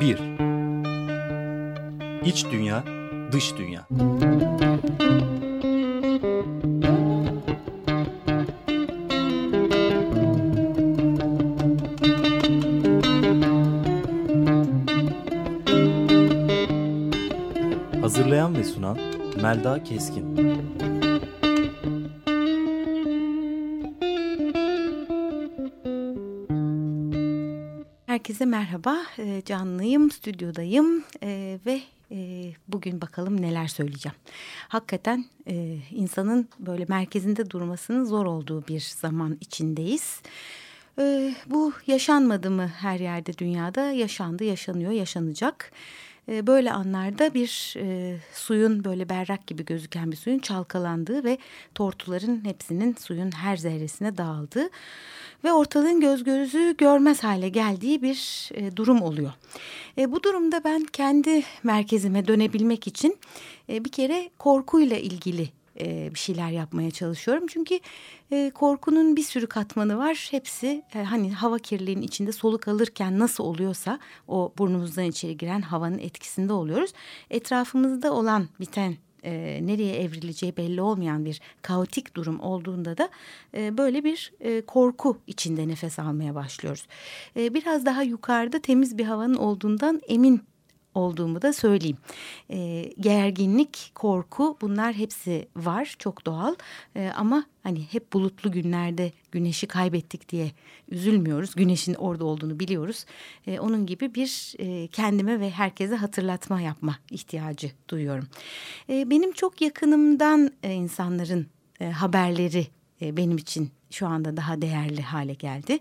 1. İç dünya, dış dünya. Hazırlayan ve sunan Melda Keskin. Herkese merhaba, e, canlıyım, stüdyodayım e, ve e, bugün bakalım neler söyleyeceğim. Hakikaten e, insanın böyle merkezinde durmasının zor olduğu bir zaman içindeyiz. E, bu yaşanmadı mı her yerde dünyada? Yaşandı, yaşanıyor, yaşanacak. E, böyle anlarda bir e, suyun böyle berrak gibi gözüken bir suyun çalkalandığı ve tortuların hepsinin suyun her zerresine dağıldığı ve ortalığın göz gözü görmez hale geldiği bir e, durum oluyor. E, bu durumda ben kendi merkezime dönebilmek için e, bir kere korkuyla ilgili e, bir şeyler yapmaya çalışıyorum. Çünkü e, korkunun bir sürü katmanı var. Hepsi e, hani hava kirliliğinin içinde soluk alırken nasıl oluyorsa o burnumuzdan içeri giren havanın etkisinde oluyoruz. Etrafımızda olan biten e, nereye evrileceği belli olmayan bir kaotik durum olduğunda da e, böyle bir e, korku içinde nefes almaya başlıyoruz. E, biraz daha yukarıda temiz bir havanın olduğundan emin olduğumu da söyleyeyim. E, gerginlik, korku bunlar hepsi var çok doğal e, ama hani hep bulutlu günlerde güneşi kaybettik diye üzülmüyoruz. Güneşin orada olduğunu biliyoruz. E, onun gibi bir e, kendime ve herkese hatırlatma yapma ihtiyacı duyuyorum. E, benim çok yakınımdan e, insanların e, haberleri e, benim için şu anda daha değerli hale geldi.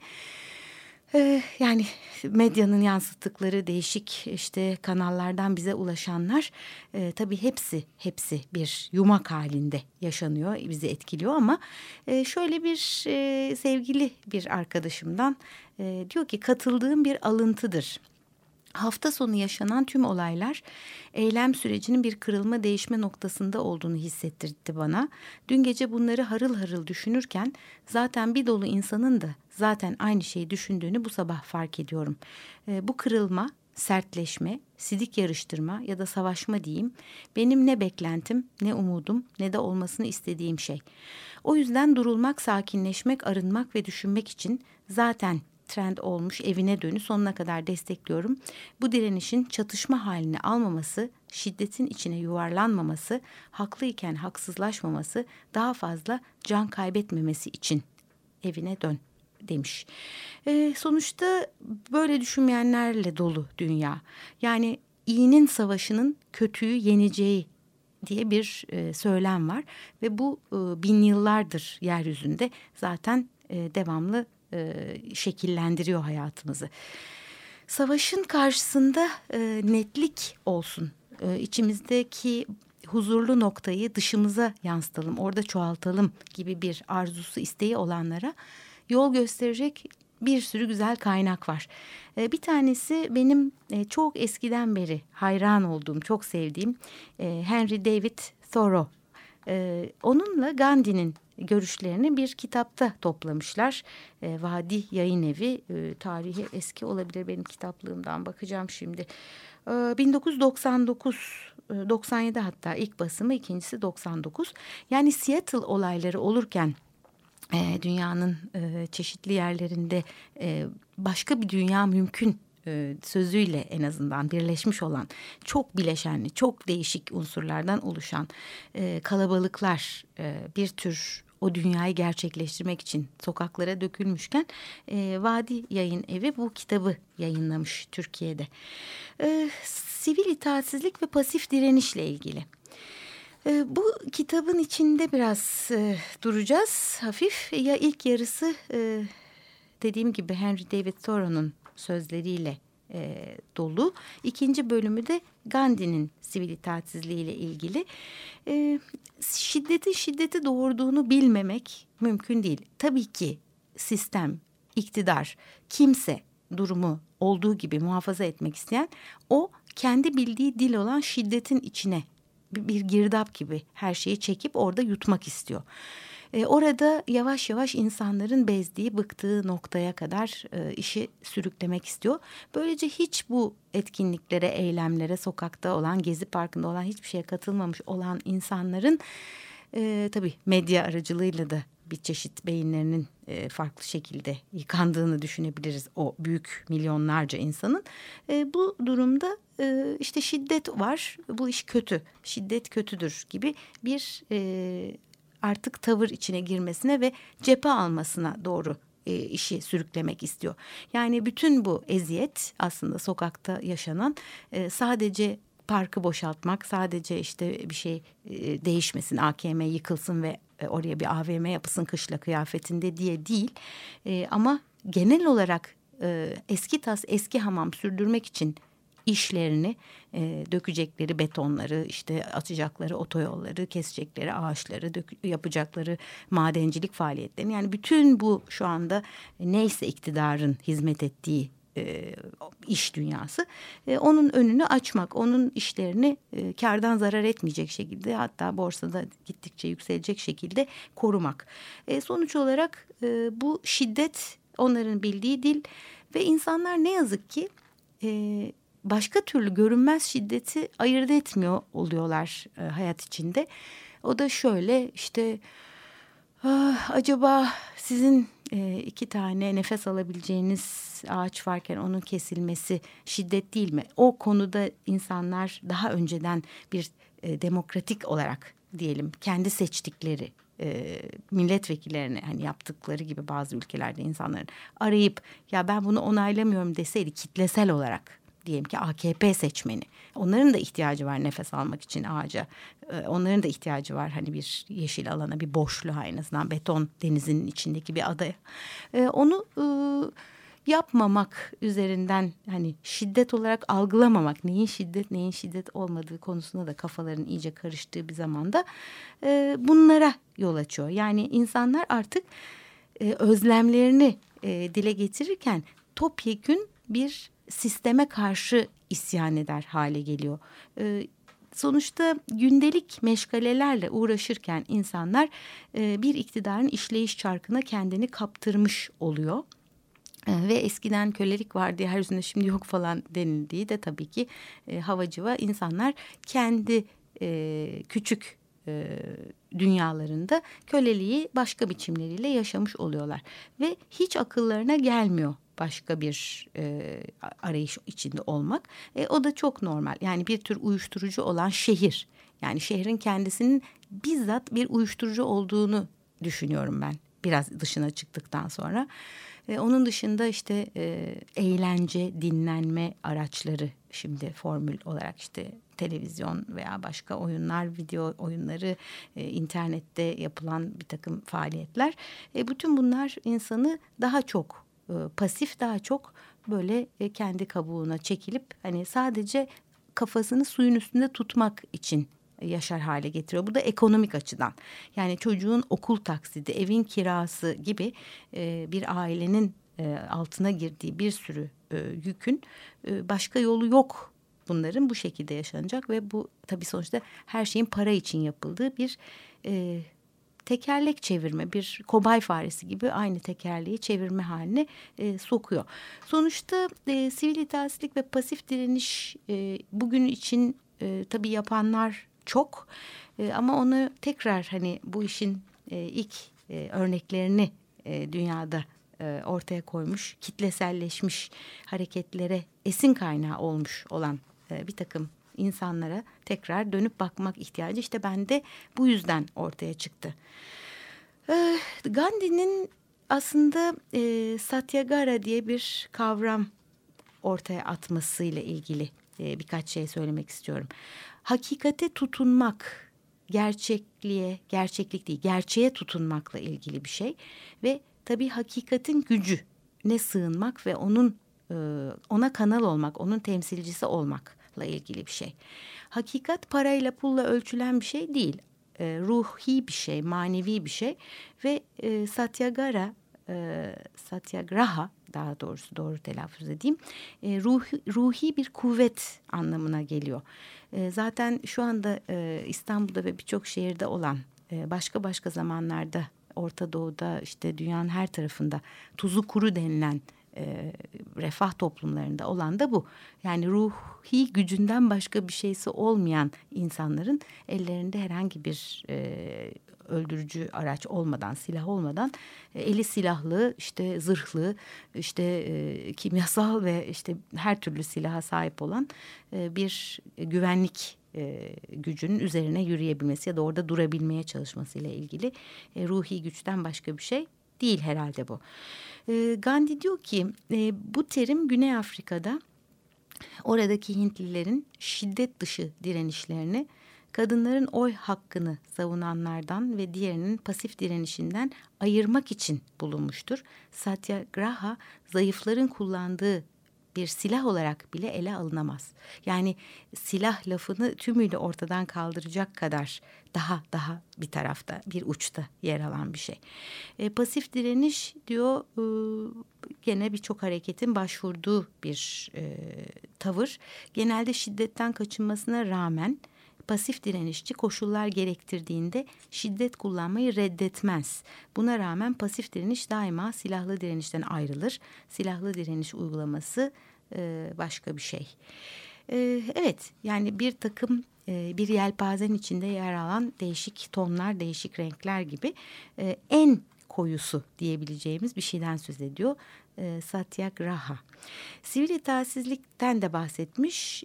Ee, yani medyanın yansıttıkları değişik işte kanallardan bize ulaşanlar e, tabii hepsi hepsi bir yumak halinde yaşanıyor bizi etkiliyor ama e, şöyle bir e, sevgili bir arkadaşımdan e, diyor ki katıldığım bir alıntıdır hafta sonu yaşanan tüm olaylar eylem sürecinin bir kırılma değişme noktasında olduğunu hissettirdi bana. Dün gece bunları harıl harıl düşünürken zaten bir dolu insanın da zaten aynı şeyi düşündüğünü bu sabah fark ediyorum. E, bu kırılma, sertleşme, sidik yarıştırma ya da savaşma diyeyim benim ne beklentim, ne umudum, ne de olmasını istediğim şey. O yüzden durulmak, sakinleşmek, arınmak ve düşünmek için zaten trend olmuş evine dönü sonuna kadar destekliyorum. Bu direnişin çatışma halini almaması, şiddetin içine yuvarlanmaması, haklıyken haksızlaşmaması, daha fazla can kaybetmemesi için evine dön demiş. E, sonuçta böyle düşünmeyenlerle dolu dünya. Yani iyinin savaşının kötüyü yeneceği diye bir e, söylem var ve bu e, bin yıllardır yeryüzünde zaten e, devamlı e, şekillendiriyor hayatımızı. Savaşın karşısında e, netlik olsun. E, içimizdeki huzurlu noktayı dışımıza yansıtalım, orada çoğaltalım gibi bir arzusu, isteği olanlara yol gösterecek bir sürü güzel kaynak var. E, bir tanesi benim e, çok eskiden beri hayran olduğum, çok sevdiğim e, Henry David Thoreau. E, onunla Gandhi'nin görüşlerini bir kitapta toplamışlar. E, Vadi Yayın Evi e, tarihi eski olabilir benim kitaplığımdan bakacağım şimdi. E, 1999 97 hatta ilk basımı ikincisi 99 yani Seattle olayları olurken e, dünyanın e, çeşitli yerlerinde e, başka bir dünya mümkün e, sözüyle en azından birleşmiş olan çok bileşenli, çok değişik unsurlardan oluşan e, kalabalıklar e, bir tür o dünyayı gerçekleştirmek için sokaklara dökülmüşken e, Vadi Yayın Evi bu kitabı yayınlamış Türkiye'de. E, sivil itaatsizlik ve pasif direnişle ilgili. E, bu kitabın içinde biraz e, duracağız hafif. Ya ilk yarısı e, dediğim gibi Henry David Thoreau'nun sözleriyle e, dolu. İkinci bölümü de Gandhi'nin sivil itaatsizliği ile ilgili. E, şiddetin şiddeti doğurduğunu bilmemek mümkün değil. Tabii ki sistem, iktidar, kimse durumu olduğu gibi muhafaza etmek isteyen o kendi bildiği dil olan şiddetin içine bir, girdap gibi her şeyi çekip orada yutmak istiyor. E, orada yavaş yavaş insanların bezdiği, bıktığı noktaya kadar e, işi sürüklemek istiyor. Böylece hiç bu etkinliklere, eylemlere, sokakta olan, gezi parkında olan hiçbir şeye katılmamış olan insanların e, tabii medya aracılığıyla da bir çeşit beyinlerinin e, farklı şekilde yıkandığını düşünebiliriz o büyük milyonlarca insanın. E, bu durumda e, işte şiddet var bu iş kötü şiddet kötüdür gibi bir e, artık tavır içine girmesine ve cephe almasına doğru e, işi sürüklemek istiyor. Yani bütün bu eziyet aslında sokakta yaşanan e, sadece parkı boşaltmak sadece işte bir şey e, değişmesin AKM yıkılsın ve e, oraya bir AVM yapısın kışla kıyafetinde diye değil. E, ama genel olarak e, eski tas eski hamam sürdürmek için işlerini e, dökecekleri betonları işte atacakları otoyolları kesecekleri ağaçları dök, yapacakları madencilik faaliyetlerini yani bütün bu şu anda neyse iktidarın hizmet ettiği e, iş dünyası. E, onun önünü açmak, onun işlerini e, kardan zarar etmeyecek şekilde hatta borsada gittikçe yükselecek şekilde korumak. E, sonuç olarak e, bu şiddet onların bildiği dil ve insanlar ne yazık ki e, başka türlü görünmez şiddeti ayırt etmiyor oluyorlar e, hayat içinde. O da şöyle işte ah, acaba sizin e, iki tane nefes alabileceğiniz ağaç varken onun kesilmesi şiddet değil mi? O konuda insanlar daha önceden bir e, demokratik olarak diyelim kendi seçtikleri e, hani yaptıkları gibi bazı ülkelerde insanların arayıp ya ben bunu onaylamıyorum deseydi kitlesel olarak diyelim ki AKP seçmeni. Onların da ihtiyacı var nefes almak için ağaca. Ee, onların da ihtiyacı var hani bir yeşil alana, bir boşluğa en azından beton denizinin içindeki bir adaya. Ee, onu e, yapmamak üzerinden hani şiddet olarak algılamamak, neyin şiddet neyin şiddet olmadığı konusunda da kafaların iyice karıştığı bir zamanda e, bunlara yol açıyor. Yani insanlar artık e, özlemlerini dile getirirken topyekün bir sisteme karşı isyan eder hale geliyor. E, sonuçta gündelik meşgalelerle uğraşırken insanlar e, bir iktidarın işleyiş çarkına kendini kaptırmış oluyor. E, ve eskiden kölelik vardı yeryüzünde şimdi yok falan denildiği de tabii ki e, havacıva insanlar kendi e, küçük e, dünyalarında köleliği başka biçimleriyle yaşamış oluyorlar. Ve hiç akıllarına gelmiyor başka bir e, arayış içinde olmak. E, o da çok normal. Yani bir tür uyuşturucu olan şehir. Yani şehrin kendisinin bizzat bir uyuşturucu olduğunu düşünüyorum ben. Biraz dışına çıktıktan sonra. E, onun dışında işte e, eğlence, dinlenme araçları şimdi formül olarak işte televizyon veya başka oyunlar, video oyunları, e, internette yapılan bir takım faaliyetler. E, bütün bunlar insanı daha çok e, pasif daha çok böyle e, kendi kabuğuna çekilip hani sadece kafasını suyun üstünde tutmak için yaşar hale getiriyor. Bu da ekonomik açıdan. Yani çocuğun okul taksidi, evin kirası gibi e, bir ailenin altına girdiği bir sürü yükün başka yolu yok bunların bu şekilde yaşanacak ve bu tabii sonuçta her şeyin para için yapıldığı bir tekerlek çevirme bir kobay faresi gibi aynı tekerleği çevirme haline e, sokuyor. Sonuçta e, sivil itaatsizlik ve pasif direniş e, bugün için e, tabii yapanlar çok e, ama onu tekrar hani bu işin e, ilk e, örneklerini e, dünyada e, ortaya koymuş kitleselleşmiş hareketlere esin kaynağı olmuş olan e, bir takım insanlara tekrar dönüp bakmak ihtiyacı işte bende bu yüzden ortaya çıktı. Ee, Gandhi'nin aslında e, Satyagara diye bir kavram ortaya atmasıyla ilgili e, birkaç şey söylemek istiyorum. Hakikate tutunmak, gerçekliğe, gerçeklik değil, gerçeğe tutunmakla ilgili bir şey ve tabii hakikatin gücü ne sığınmak ve onun ona kanal olmak, onun temsilcisi olmak ilgili bir şey. Hakikat parayla pulla ölçülen bir şey değil. E, ruhi bir şey, manevi bir şey ve e, Satyagara, e, Satyagraha daha doğrusu doğru telaffuz edeyim, e, ruhi, ruhi bir kuvvet anlamına geliyor. E, zaten şu anda e, İstanbul'da ve birçok şehirde olan e, başka başka zamanlarda Orta Doğu'da işte dünyanın her tarafında tuzu kuru denilen e, refah toplumlarında olan da bu. Yani ruhi gücünden başka bir şeysi olmayan insanların ellerinde herhangi bir e, öldürücü araç olmadan, silah olmadan e, eli silahlı, işte zırhlı, işte e, kimyasal ve işte her türlü silaha sahip olan e, bir güvenlik e, gücünün üzerine yürüyebilmesi ya da orada durabilmeye çalışmasıyla ilgili e, ruhi güçten başka bir şey değil herhalde bu. E, Gandhi diyor ki e, bu terim Güney Afrika'da oradaki Hintlilerin şiddet dışı direnişlerini kadınların oy hakkını savunanlardan ve diğerinin pasif direnişinden ayırmak için bulunmuştur. Satyagraha zayıfların kullandığı bir silah olarak bile ele alınamaz. Yani silah lafını tümüyle ortadan kaldıracak kadar daha daha bir tarafta bir uçta yer alan bir şey. E, pasif direniş diyor e, gene birçok hareketin başvurduğu bir e, tavır. Genelde şiddetten kaçınmasına rağmen pasif direnişçi koşullar gerektirdiğinde şiddet kullanmayı reddetmez. Buna rağmen pasif direniş daima silahlı direnişten ayrılır. Silahlı direniş uygulaması e, başka bir şey. E, evet yani bir takım e, bir yelpazen içinde yer alan değişik tonlar, değişik renkler gibi en koyusu diyebileceğimiz bir şeyden söz ediyor. E, Satyagraha. Sivil itaatsizlikten de bahsetmiş.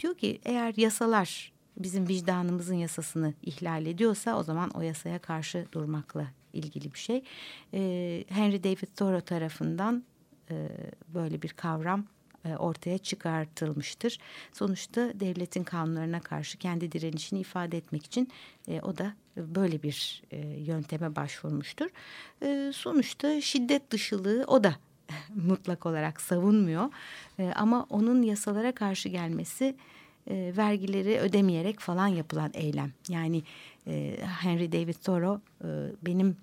Diyor ki eğer yasalar bizim vicdanımızın yasasını ihlal ediyorsa o zaman o yasaya karşı durmakla ilgili bir şey. Henry David Thoreau tarafından böyle bir kavram ortaya çıkartılmıştır. Sonuçta devletin kanunlarına karşı kendi direnişini ifade etmek için e, o da böyle bir e, yönteme başvurmuştur. E, sonuçta şiddet dışılığı o da mutlak olarak savunmuyor. E, ama onun yasalara karşı gelmesi e, vergileri ödemeyerek falan yapılan eylem. Yani e, Henry David Thoreau e, benim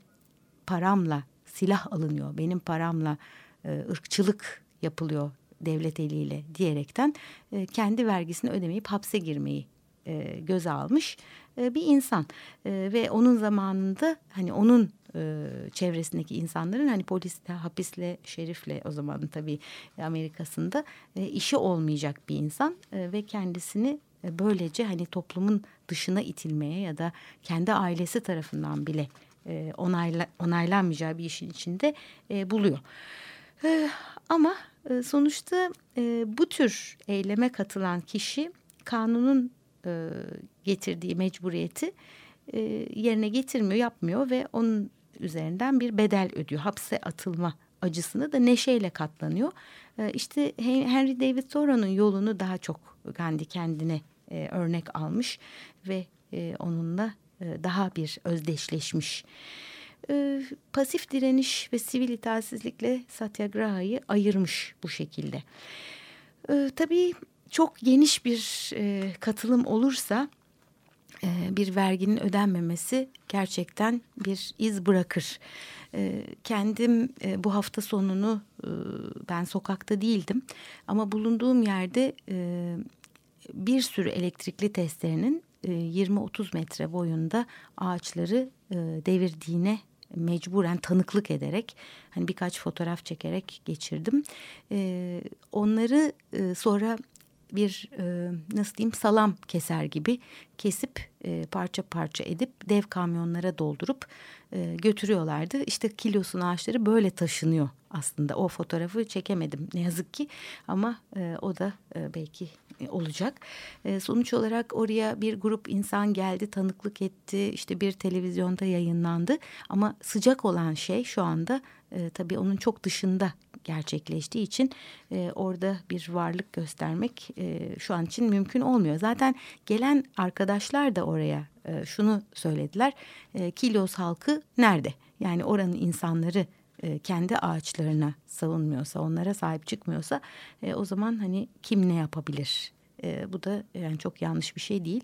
paramla silah alınıyor, benim paramla e, ırkçılık yapılıyor devlet eliyle diyerekten e, kendi vergisini ödemeyip hapse girmeyi e, göze almış e, bir insan e, ve onun zamanında hani onun e, çevresindeki insanların hani polisle, hapisle, şerifle o zaman tabii Amerika'sında e, işi olmayacak bir insan e, ve kendisini e, böylece hani toplumun dışına itilmeye ya da kendi ailesi tarafından bile e, onayla, onaylanmayacağı bir işin içinde e, buluyor. E, ama e, sonuçta e, bu tür eyleme katılan kişi kanunun e, getirdiği mecburiyeti yerine getirmiyor, yapmıyor ve onun üzerinden bir bedel ödüyor. Hapse atılma acısını da neşeyle katlanıyor. E, işte Henry David Thoreau'nun yolunu daha çok Gandhi kendine örnek almış ve onunla daha bir özdeşleşmiş. E, pasif direniş ve sivil itaatsizlikle Satyagraha'yı ayırmış bu şekilde. E, tabii çok geniş bir e, katılım olursa e, bir verginin ödenmemesi gerçekten bir iz bırakır. E, kendim e, bu hafta sonunu e, ben sokakta değildim ama bulunduğum yerde e, bir sürü elektrikli testlerinin e, 20-30 metre boyunda ağaçları e, devirdiğine mecburen tanıklık ederek hani birkaç fotoğraf çekerek geçirdim. E, onları e, sonra bir e, nasıl diyeyim salam keser gibi kesip e, parça parça edip dev kamyonlara doldurup e, götürüyorlardı. İşte kilosun ağaçları böyle taşınıyor aslında. O fotoğrafı çekemedim ne yazık ki ama e, o da e, belki olacak. E, sonuç olarak oraya bir grup insan geldi, tanıklık etti, işte bir televizyonda yayınlandı. Ama sıcak olan şey şu anda e, tabii onun çok dışında gerçekleştiği için e, orada bir varlık göstermek e, şu an için mümkün olmuyor. Zaten gelen arkadaşlar da oraya e, şunu söylediler. E, halkı nerede? Yani oranın insanları e, kendi ağaçlarına savunmuyorsa, onlara sahip çıkmıyorsa e, o zaman hani kim ne yapabilir? E, bu da yani çok yanlış bir şey değil.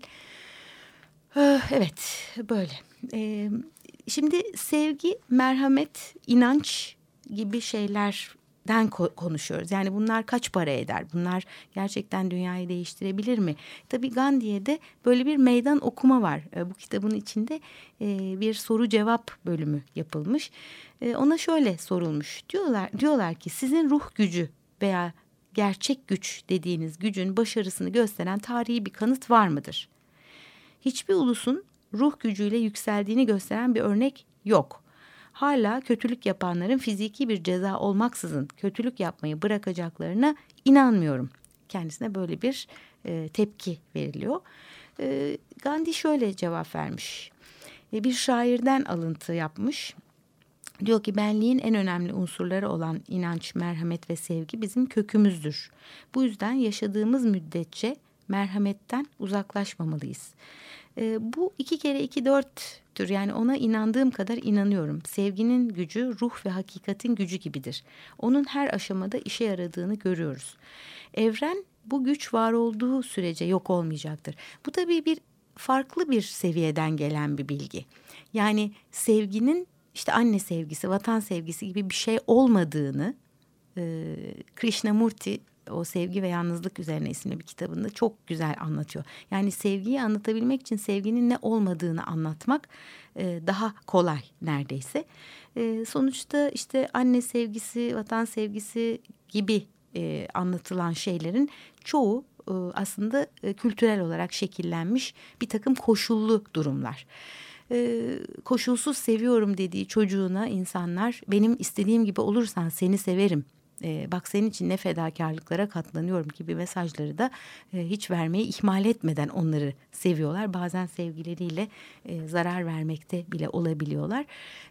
E, evet, böyle. E, şimdi sevgi, merhamet, inanç gibi şeyler den konuşuyoruz. Yani bunlar kaç para eder? Bunlar gerçekten dünyayı değiştirebilir mi? Tabii Gandhi'ye de böyle bir meydan okuma var. E, bu kitabın içinde e, bir soru cevap bölümü yapılmış. E, ona şöyle sorulmuş. Diyorlar diyorlar ki sizin ruh gücü veya gerçek güç dediğiniz gücün başarısını gösteren tarihi bir kanıt var mıdır? Hiçbir ulusun ruh gücüyle yükseldiğini gösteren bir örnek yok hala kötülük yapanların fiziki bir ceza olmaksızın kötülük yapmayı bırakacaklarına inanmıyorum. Kendisine böyle bir e, tepki veriliyor. E, Gandhi şöyle cevap vermiş. E, bir şairden alıntı yapmış. Diyor ki benliğin en önemli unsurları olan inanç, merhamet ve sevgi bizim kökümüzdür. Bu yüzden yaşadığımız müddetçe merhametten uzaklaşmamalıyız. E, bu iki kere iki dörttür yani ona inandığım kadar inanıyorum. Sevginin gücü ruh ve hakikatin gücü gibidir. Onun her aşamada işe yaradığını görüyoruz. Evren bu güç var olduğu sürece yok olmayacaktır. Bu tabii bir farklı bir seviyeden gelen bir bilgi. Yani sevginin işte anne sevgisi, vatan sevgisi gibi bir şey olmadığını e, Krishnamurti o sevgi ve yalnızlık üzerine isimli bir kitabında çok güzel anlatıyor. Yani sevgiyi anlatabilmek için sevginin ne olmadığını anlatmak e, daha kolay neredeyse. E, sonuçta işte anne sevgisi, vatan sevgisi gibi e, anlatılan şeylerin çoğu e, aslında e, kültürel olarak şekillenmiş bir takım koşullu durumlar e, koşulsuz seviyorum dediği çocuğuna insanlar benim istediğim gibi olursan seni severim e, bak senin için ne fedakarlıklara katlanıyorum gibi mesajları da e, hiç vermeyi ihmal etmeden onları seviyorlar. Bazen sevgileriyle e, zarar vermekte bile olabiliyorlar.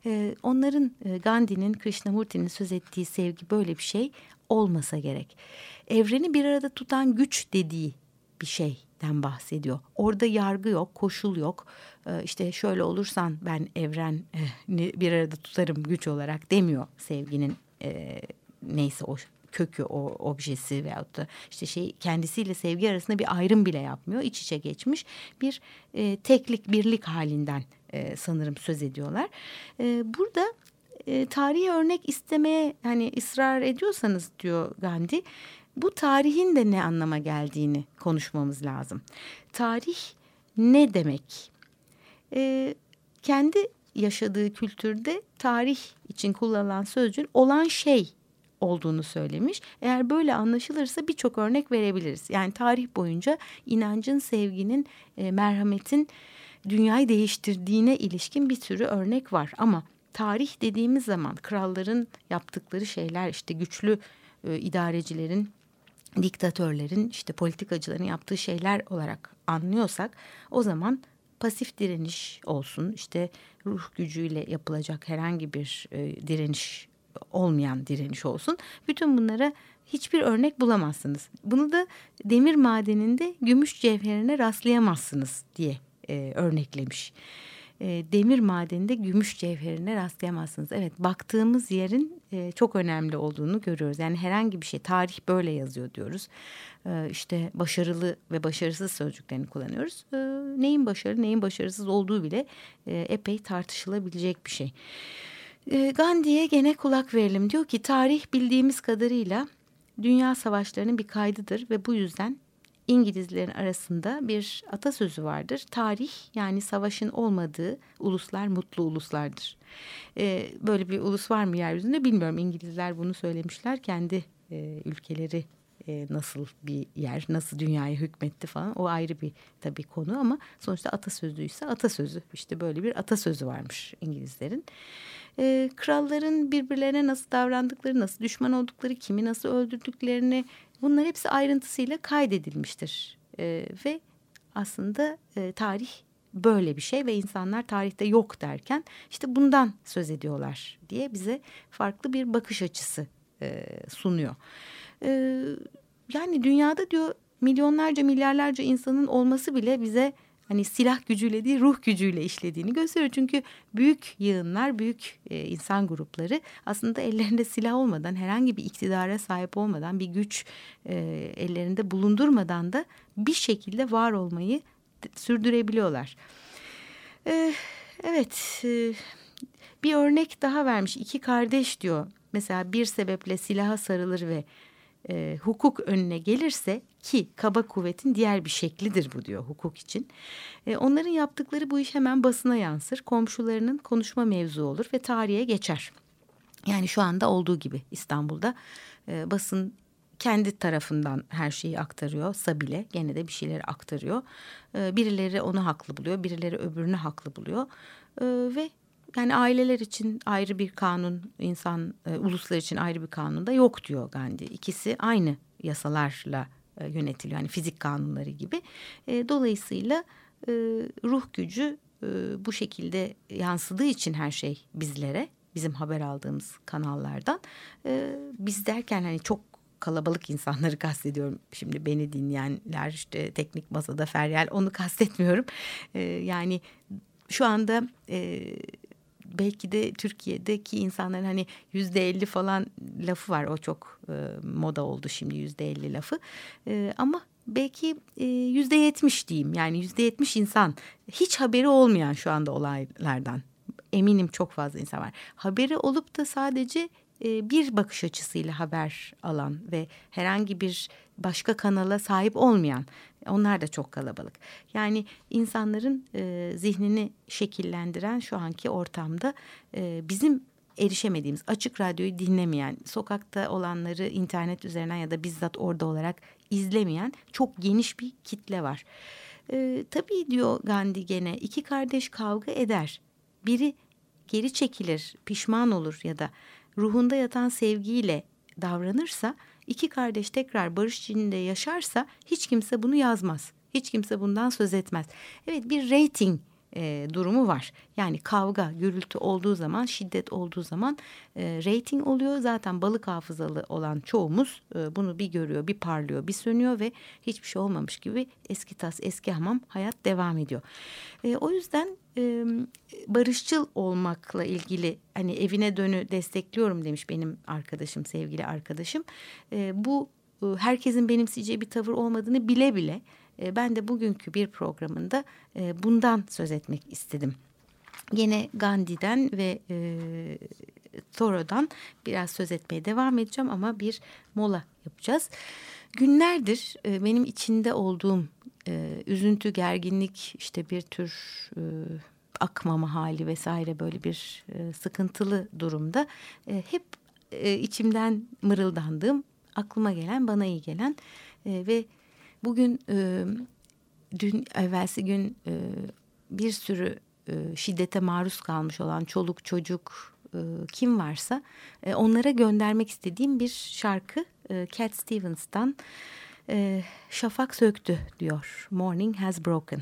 E, onların e, Gandhi'nin, Krishnamurti'nin söz ettiği sevgi böyle bir şey olmasa gerek. Evreni bir arada tutan güç dediği bir şeyden bahsediyor. Orada yargı yok, koşul yok. Ee, işte şöyle olursan ben evren bir arada tutarım güç olarak demiyor sevginin e, neyse o kökü o objesi veyahut da işte şey kendisiyle sevgi arasında bir ayrım bile yapmıyor. İç içe geçmiş bir e, teklik birlik halinden e, sanırım söz ediyorlar. E, burada e, tarihi örnek istemeye hani ısrar ediyorsanız diyor Gandhi bu tarihin de ne anlama geldiğini konuşmamız lazım. Tarih ne demek? E, kendi yaşadığı kültürde tarih için kullanılan sözcüğün olan şey olduğunu söylemiş. Eğer böyle anlaşılırsa birçok örnek verebiliriz. Yani tarih boyunca inancın, sevginin, e, merhametin dünyayı değiştirdiğine ilişkin bir sürü örnek var. Ama tarih dediğimiz zaman kralların yaptıkları şeyler işte güçlü e, idarecilerin diktatörlerin işte politikacıların yaptığı şeyler olarak anlıyorsak o zaman pasif direniş olsun işte ruh gücüyle yapılacak herhangi bir e, direniş olmayan direniş olsun. Bütün bunlara hiçbir örnek bulamazsınız. Bunu da demir madeninde gümüş cevherine rastlayamazsınız diye e, örneklemiş. E, demir madeninde gümüş cevherine rastlayamazsınız. Evet baktığımız yerin e, çok önemli olduğunu görüyoruz. Yani herhangi bir şey tarih böyle yazıyor diyoruz. E, işte başarılı ve başarısız sözcüklerini kullanıyoruz. E, neyin başarılı neyin başarısız olduğu bile e, epey tartışılabilecek bir şey. Ee, Gandhi'ye gene kulak verelim. Diyor ki tarih bildiğimiz kadarıyla dünya savaşlarının bir kaydıdır ve bu yüzden İngilizlerin arasında bir atasözü vardır. Tarih yani savaşın olmadığı uluslar mutlu uluslardır. Ee, böyle bir ulus var mı yeryüzünde bilmiyorum. İngilizler bunu söylemişler. Kendi e, ülkeleri e, nasıl bir yer, nasıl dünyaya hükmetti falan o ayrı bir tabii konu ama sonuçta atasözüyse atasözü. İşte böyle bir atasözü varmış İngilizlerin e, kralların birbirlerine nasıl davrandıkları, nasıl düşman oldukları, kimi nasıl öldürdüklerini bunlar hepsi ayrıntısıyla kaydedilmiştir. E, ve aslında e, tarih böyle bir şey ve insanlar tarihte yok derken işte bundan söz ediyorlar diye bize farklı bir bakış açısı e, sunuyor. E, yani dünyada diyor milyonlarca milyarlarca insanın olması bile bize hani silah gücüyle değil ruh gücüyle işlediğini gösteriyor. Çünkü büyük yığınlar, büyük e, insan grupları aslında ellerinde silah olmadan, herhangi bir iktidara sahip olmadan, bir güç e, ellerinde bulundurmadan da bir şekilde var olmayı sürdürebiliyorlar. E, evet, e, bir örnek daha vermiş. İki kardeş diyor mesela bir sebeple silaha sarılır ve e, hukuk önüne gelirse ki kaba kuvvetin diğer bir şeklidir bu diyor hukuk için. E, onların yaptıkları bu iş hemen basına yansır, komşularının konuşma mevzu olur ve tarihe geçer. Yani şu anda olduğu gibi İstanbul'da e, basın kendi tarafından her şeyi aktarıyor. bile gene de bir şeyleri aktarıyor. E, birileri onu haklı buluyor, birileri öbürünü haklı buluyor. E, ve yani aileler için ayrı bir kanun, insan e, uluslar için ayrı bir kanun da yok diyor Gandhi. İkisi aynı yasalarla e, yönetiliyor. Yani fizik kanunları gibi. E, dolayısıyla e, ruh gücü bu şekilde yansıdığı için her şey bizlere, bizim haber aldığımız kanallardan. Biz derken hani çok kalabalık insanları kastediyorum. Şimdi beni dinleyenler işte teknik masada feryal onu kastetmiyorum. Yani şu anda belki de Türkiye'deki insanların hani yüzde elli falan lafı var. O çok e, moda oldu şimdi yüzde elli lafı. E, ama belki e, yüzde yetmiş diyeyim. Yani yüzde yetmiş insan hiç haberi olmayan şu anda olaylardan. Eminim çok fazla insan var. Haberi olup da sadece e, bir bakış açısıyla haber alan ve herhangi bir başka kanala sahip olmayan onlar da çok kalabalık. Yani insanların e, zihnini şekillendiren şu anki ortamda e, bizim erişemediğimiz açık radyoyu dinlemeyen, sokakta olanları internet üzerinden ya da bizzat orada olarak izlemeyen çok geniş bir kitle var. E, tabii diyor Gandhi gene iki kardeş kavga eder. Biri geri çekilir, pişman olur ya da ruhunda yatan sevgiyle davranırsa iki kardeş tekrar barış içinde yaşarsa hiç kimse bunu yazmaz. Hiç kimse bundan söz etmez. Evet bir rating e, durumu var. Yani kavga, gürültü olduğu zaman, şiddet olduğu zaman e, rating oluyor. Zaten balık hafızalı olan çoğumuz e, bunu bir görüyor, bir parlıyor, bir sönüyor ve hiçbir şey olmamış gibi eski tas, eski hamam hayat devam ediyor. E, o yüzden e, barışçıl olmakla ilgili hani evine dönü destekliyorum demiş benim arkadaşım, sevgili arkadaşım. E, bu e, herkesin benimseyeceği bir tavır olmadığını bile bile e, ben de bugünkü bir programında e, bundan söz etmek istedim. Yine Gandhi'den ve e, Thoreau'dan biraz söz etmeye devam edeceğim ama bir mola yapacağız. Günlerdir e, benim içinde olduğum e, üzüntü, gerginlik, işte bir tür e, akmama hali vesaire böyle bir e, sıkıntılı durumda. E, hep e, içimden mırıldandığım, aklıma gelen, bana iyi gelen e, ve Bugün e, dün evvelsi gün e, bir sürü e, şiddete maruz kalmış olan çoluk çocuk e, kim varsa e, onlara göndermek istediğim bir şarkı e, Cat Stevens'tan Şafak söktü diyor Morning has broken.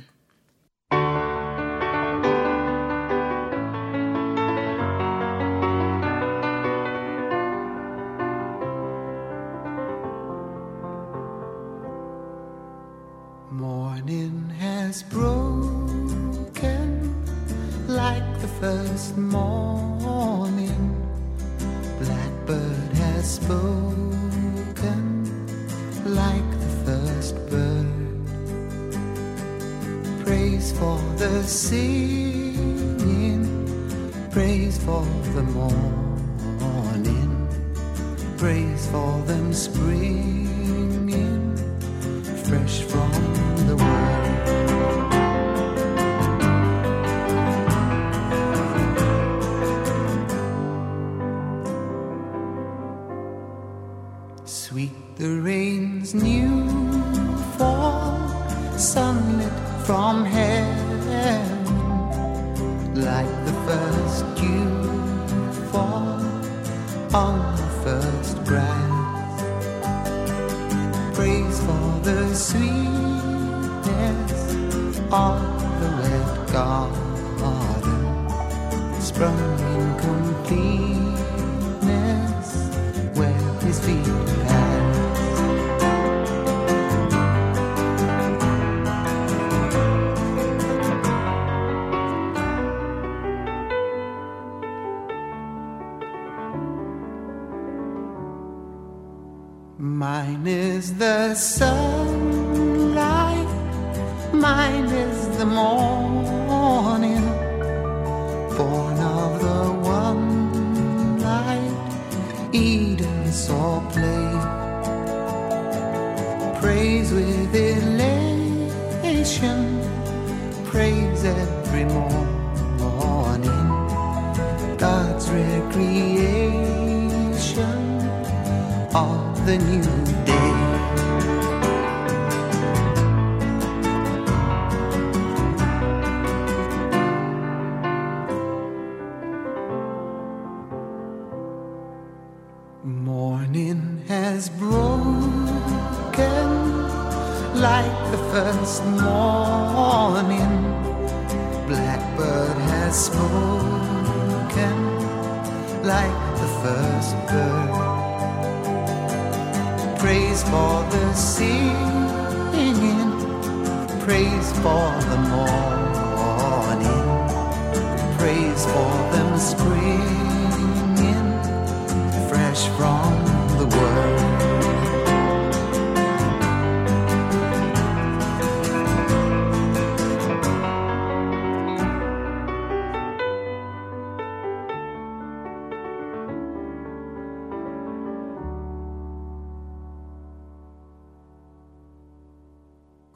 Mine is the sunlight, mine is the morning, born of the than you.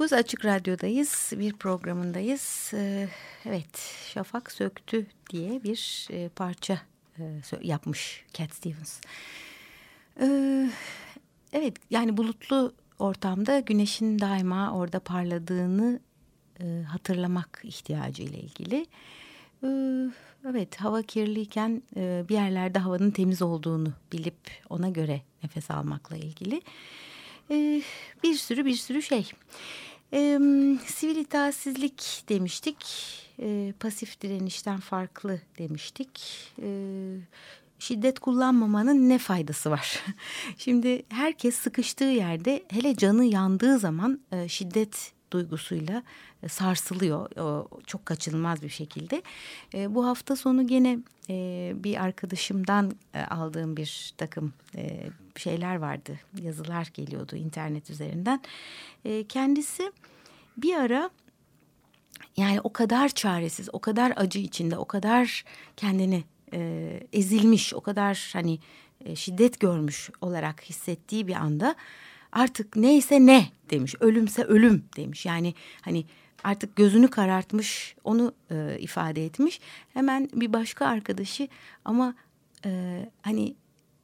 9 Açık Radyo'dayız. Bir programındayız. Ee, evet, Şafak Söktü diye bir e, parça e, yapmış Cat Stevens. Ee, evet, yani bulutlu ortamda güneşin daima orada parladığını e, hatırlamak ihtiyacı ile ilgili. Ee, evet, hava kirliyken bir yerlerde havanın temiz olduğunu bilip ona göre nefes almakla ilgili bir sürü bir sürü şey. Ee, sivil itaatsizlik demiştik. Ee, pasif direnişten farklı demiştik. Ee, şiddet kullanmamanın ne faydası var? Şimdi herkes sıkıştığı yerde hele canı yandığı zaman e, şiddet duygusuyla e, sarsılıyor o, çok kaçınılmaz bir şekilde. E, bu hafta sonu gene e, bir arkadaşımdan e, aldığım bir takım e, şeyler vardı. Yazılar geliyordu internet üzerinden. E, kendisi bir ara yani o kadar çaresiz, o kadar acı içinde, o kadar kendini e, ezilmiş, o kadar hani e, şiddet görmüş olarak hissettiği bir anda artık neyse ne demiş, ölümse ölüm demiş. Yani hani artık gözünü karartmış, onu e, ifade etmiş. Hemen bir başka arkadaşı ama e, hani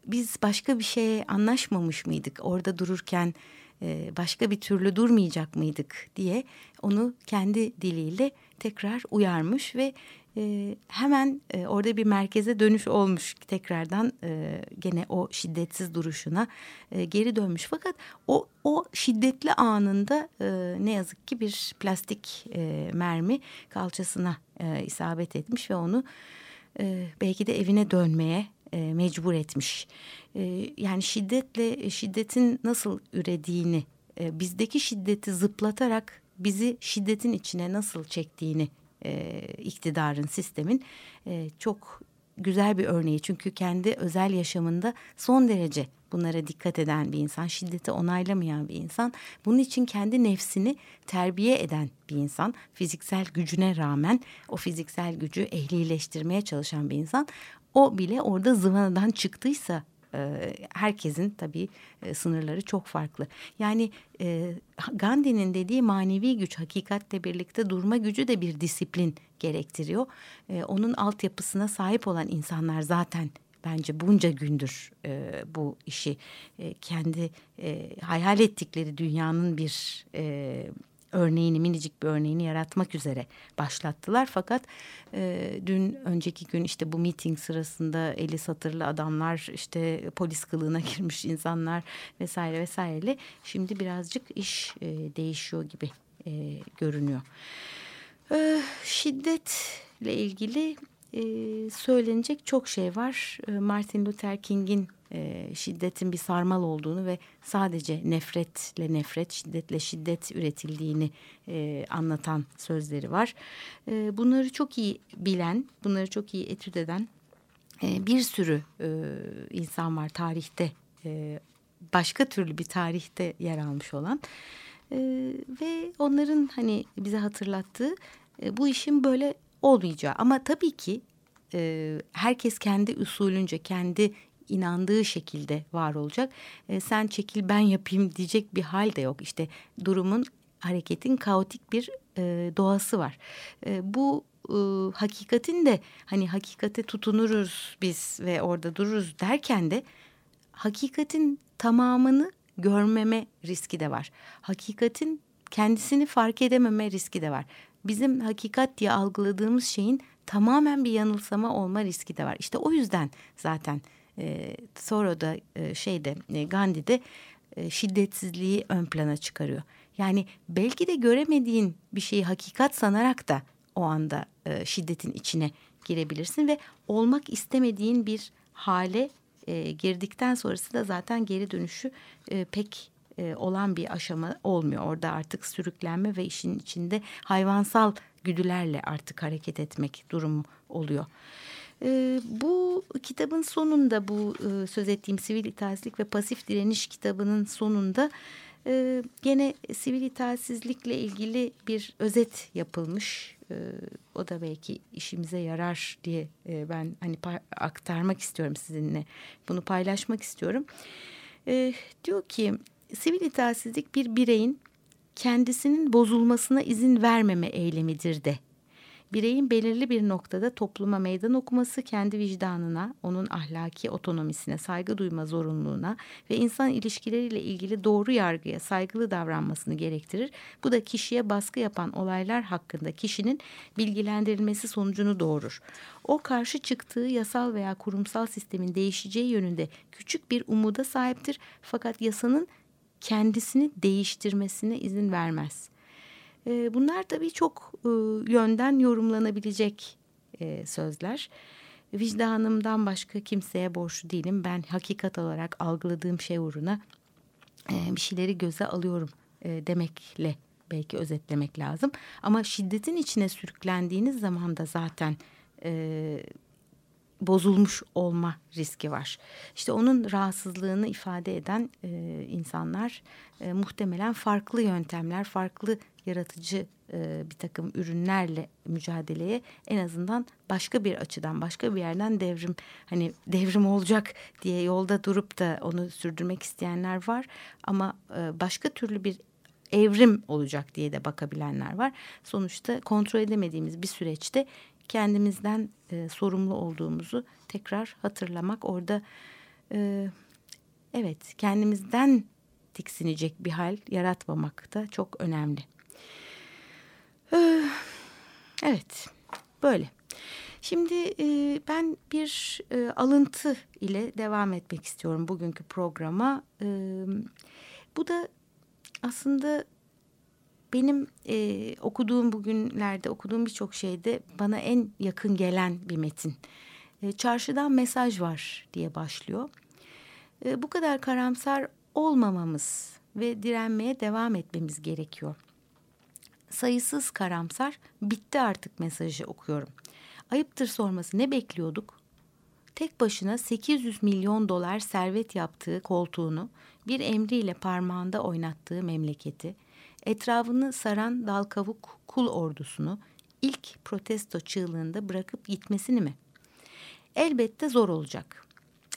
biz başka bir şeye anlaşmamış mıydık orada dururken e, başka bir türlü durmayacak mıydık diye onu kendi diliyle tekrar uyarmış ve e, hemen e, orada bir merkeze dönüş olmuş tekrardan e, gene o şiddetsiz duruşuna e, geri dönmüş fakat o o şiddetli anında e, ne yazık ki bir plastik e, mermi kalçasına e, isabet etmiş ve onu e, belki de evine dönmeye e, mecbur etmiş. E, yani şiddetle şiddetin nasıl ürediğini, e, bizdeki şiddeti zıplatarak bizi şiddetin içine nasıl çektiğini e, iktidarın, sistemin e, çok güzel bir örneği. Çünkü kendi özel yaşamında son derece bunlara dikkat eden bir insan, şiddeti onaylamayan bir insan. Bunun için kendi nefsini terbiye eden bir insan, fiziksel gücüne rağmen o fiziksel gücü ehlileştirmeye çalışan bir insan. O bile orada zıvanadan çıktıysa e, herkesin tabii e, sınırları çok farklı. Yani e, Gandhi'nin dediği manevi güç hakikatle birlikte durma gücü de bir disiplin gerektiriyor. E, onun altyapısına sahip olan insanlar zaten bence bunca gündür e, bu işi kendi hayal ettikleri dünyanın bir örneğini minicik bir örneğini yaratmak üzere başlattılar. Fakat e, dün önceki gün işte bu meeting sırasında eli satırlı adamlar işte polis kılığına girmiş insanlar vesaire vesaire şimdi birazcık iş e, değişiyor gibi e, görünüyor. E, şiddetle ilgili e, söylenecek çok şey var. E, Martin Luther King'in e, şiddetin bir sarmal olduğunu ve sadece nefretle nefret, şiddetle şiddet üretildiğini e, anlatan sözleri var. E, bunları çok iyi bilen, bunları çok iyi etüt eden e, bir sürü e, insan var tarihte. E, başka türlü bir tarihte yer almış olan e, ve onların hani bize hatırlattığı e, bu işin böyle olmayacağı ama tabii ki e, herkes kendi usulünce kendi inandığı şekilde var olacak. E, sen çekil ben yapayım diyecek bir hal de yok. İşte durumun hareketin kaotik bir e, doğası var. E, bu e, hakikatin de hani hakikate tutunuruz biz ve orada dururuz derken de hakikatin tamamını görmeme riski de var. Hakikatin kendisini fark edememe riski de var. Bizim hakikat diye algıladığımız şeyin tamamen bir yanılsama olma riski de var. İşte o yüzden zaten e, sonra da e, şeyde e, Gandhi'de e, şiddetsizliği ön plana çıkarıyor. Yani belki de göremediğin bir şeyi hakikat sanarak da o anda e, şiddetin içine girebilirsin ve olmak istemediğin bir hale e, girdikten sonrası da zaten geri dönüşü e, pek e, olan bir aşama olmuyor. Orada artık sürüklenme ve işin içinde hayvansal güdülerle artık hareket etmek durumu oluyor. E, bu kitabın sonunda bu e, söz ettiğim sivil itaatsizlik ve pasif direniş kitabının sonunda e, gene sivil itaatsizlikle ilgili bir özet yapılmış. E, o da belki işimize yarar diye e, ben hani aktarmak istiyorum sizinle. Bunu paylaşmak istiyorum. E, diyor ki sivil itaatsizlik bir bireyin kendisinin bozulmasına izin vermeme eylemidir de bireyin belirli bir noktada topluma meydan okuması kendi vicdanına, onun ahlaki otonomisine saygı duyma zorunluluğuna ve insan ilişkileriyle ilgili doğru yargıya saygılı davranmasını gerektirir. Bu da kişiye baskı yapan olaylar hakkında kişinin bilgilendirilmesi sonucunu doğurur. O karşı çıktığı yasal veya kurumsal sistemin değişeceği yönünde küçük bir umuda sahiptir fakat yasanın kendisini değiştirmesine izin vermez. E, bunlar tabii çok e, yönden yorumlanabilecek e, sözler. Vicdanımdan başka kimseye borçlu değilim. Ben hakikat olarak algıladığım şey uğruna e, bir şeyleri göze alıyorum e, demekle belki özetlemek lazım. Ama şiddetin içine sürüklendiğiniz zaman da zaten e, bozulmuş olma riski var. İşte onun rahatsızlığını ifade eden e, insanlar e, muhtemelen farklı yöntemler, farklı yaratıcı e, bir takım ürünlerle mücadeleye en azından başka bir açıdan, başka bir yerden devrim hani devrim olacak diye yolda durup da onu sürdürmek isteyenler var ama e, başka türlü bir evrim olacak diye de bakabilenler var. Sonuçta kontrol edemediğimiz bir süreçte kendimizden e, sorumlu olduğumuzu tekrar hatırlamak orada e, evet kendimizden tiksinecek bir hal yaratmamak da çok önemli. Evet böyle. Şimdi e, ben bir e, alıntı ile devam etmek istiyorum bugünkü programa. E, bu da aslında benim e, okuduğum bugünlerde okuduğum birçok şeyde bana en yakın gelen bir metin. E, çarşıdan mesaj var diye başlıyor. E, bu kadar karamsar olmamamız ve direnmeye devam etmemiz gerekiyor. Sayısız karamsar bitti artık mesajı okuyorum. Ayıptır sorması ne bekliyorduk? Tek başına 800 milyon dolar servet yaptığı koltuğunu bir emriyle parmağında oynattığı memleketi etrafını saran dal kavuk kul ordusunu ilk protesto çığlığında bırakıp gitmesini mi? Elbette zor olacak.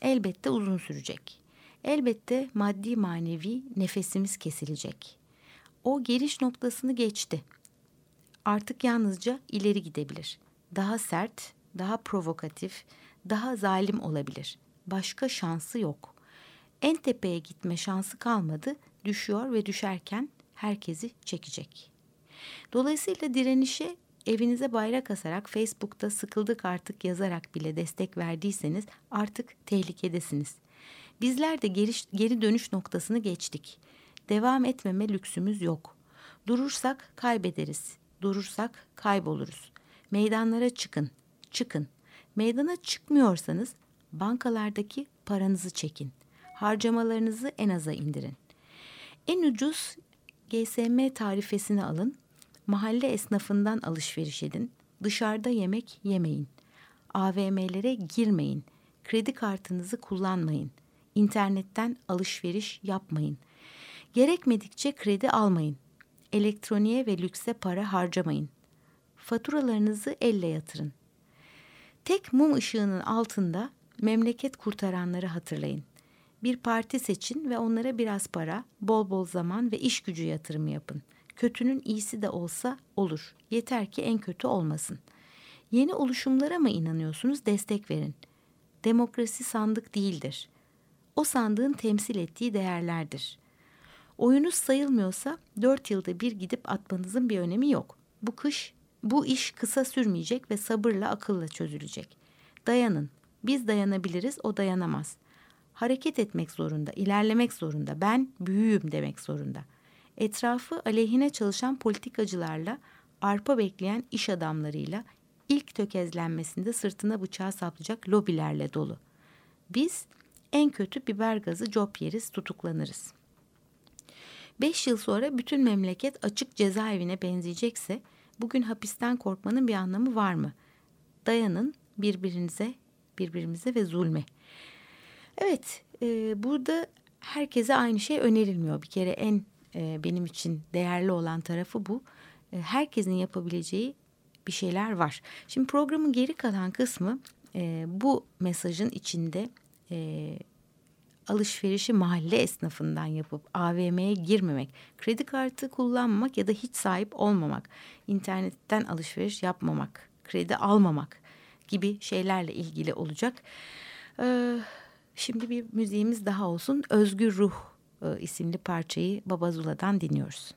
Elbette uzun sürecek. Elbette maddi manevi nefesimiz kesilecek. O geliş noktasını geçti. Artık yalnızca ileri gidebilir. Daha sert, daha provokatif, daha zalim olabilir. Başka şansı yok. En tepeye gitme şansı kalmadı. Düşüyor ve düşerken herkesi çekecek. Dolayısıyla direnişe evinize bayrak asarak Facebook'ta sıkıldık artık yazarak bile destek verdiyseniz artık tehlikedesiniz. Bizler de geri, geri dönüş noktasını geçtik. Devam etmeme lüksümüz yok. Durursak kaybederiz. Durursak kayboluruz. Meydanlara çıkın. Çıkın. Meydana çıkmıyorsanız bankalardaki paranızı çekin. Harcamalarınızı en aza indirin. En ucuz GSM tarifesini alın, mahalle esnafından alışveriş edin, dışarıda yemek yemeyin, AVM'lere girmeyin, kredi kartınızı kullanmayın, internetten alışveriş yapmayın, gerekmedikçe kredi almayın, elektroniğe ve lükse para harcamayın, faturalarınızı elle yatırın. Tek mum ışığının altında memleket kurtaranları hatırlayın. Bir parti seçin ve onlara biraz para, bol bol zaman ve iş gücü yatırımı yapın. Kötünün iyisi de olsa olur. Yeter ki en kötü olmasın. Yeni oluşumlara mı inanıyorsunuz? Destek verin. Demokrasi sandık değildir. O sandığın temsil ettiği değerlerdir. Oyunuz sayılmıyorsa dört yılda bir gidip atmanızın bir önemi yok. Bu kış, bu iş kısa sürmeyecek ve sabırla akılla çözülecek. Dayanın. Biz dayanabiliriz, o dayanamaz. Hareket etmek zorunda, ilerlemek zorunda. Ben büyüğüm demek zorunda. Etrafı aleyhine çalışan politikacılarla, arpa bekleyen iş adamlarıyla, ilk tökezlenmesinde sırtına bıçağı saplayacak lobilerle dolu. Biz en kötü biber gazı cop yeriz, tutuklanırız. Beş yıl sonra bütün memleket açık cezaevine benzeyecekse bugün hapisten korkmanın bir anlamı var mı? Dayanın birbirinize, birbirimize ve zulme. Evet, e, burada herkese aynı şey önerilmiyor. Bir kere en e, benim için değerli olan tarafı bu. E, herkesin yapabileceği bir şeyler var. Şimdi programın geri kalan kısmı e, bu mesajın içinde e, alışverişi mahalle esnafından yapıp AVM'ye girmemek, kredi kartı kullanmamak ya da hiç sahip olmamak, internetten alışveriş yapmamak, kredi almamak gibi şeylerle ilgili olacak. Ee, şimdi bir müziğimiz daha olsun. Özgür Ruh e, isimli parçayı Baba Zula'dan dinliyoruz.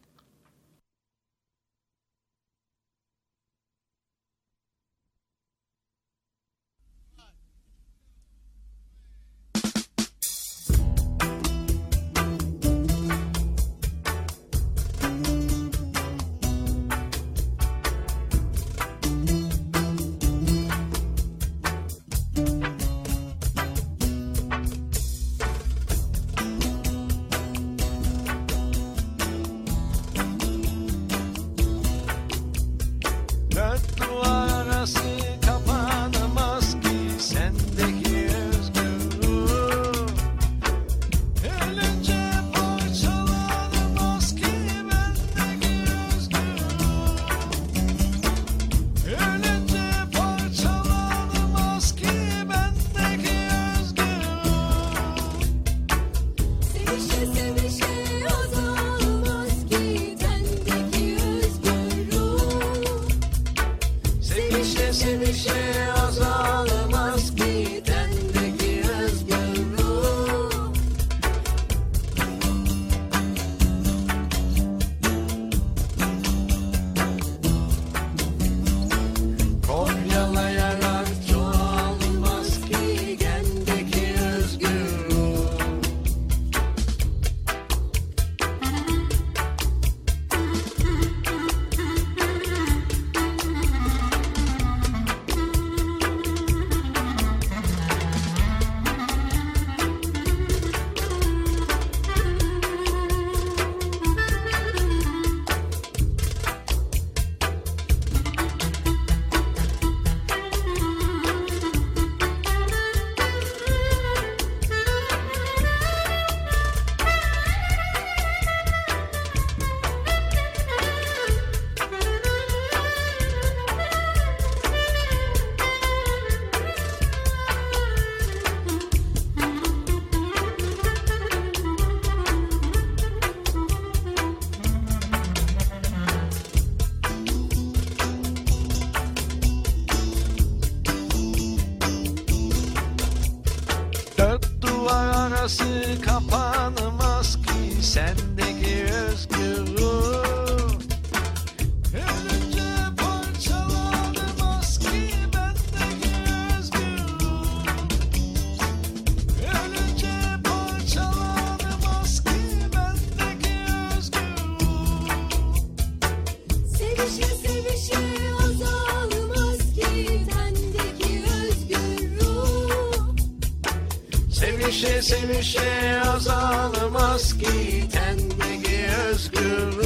Sevişe azalmaz ki tendeki özgürlük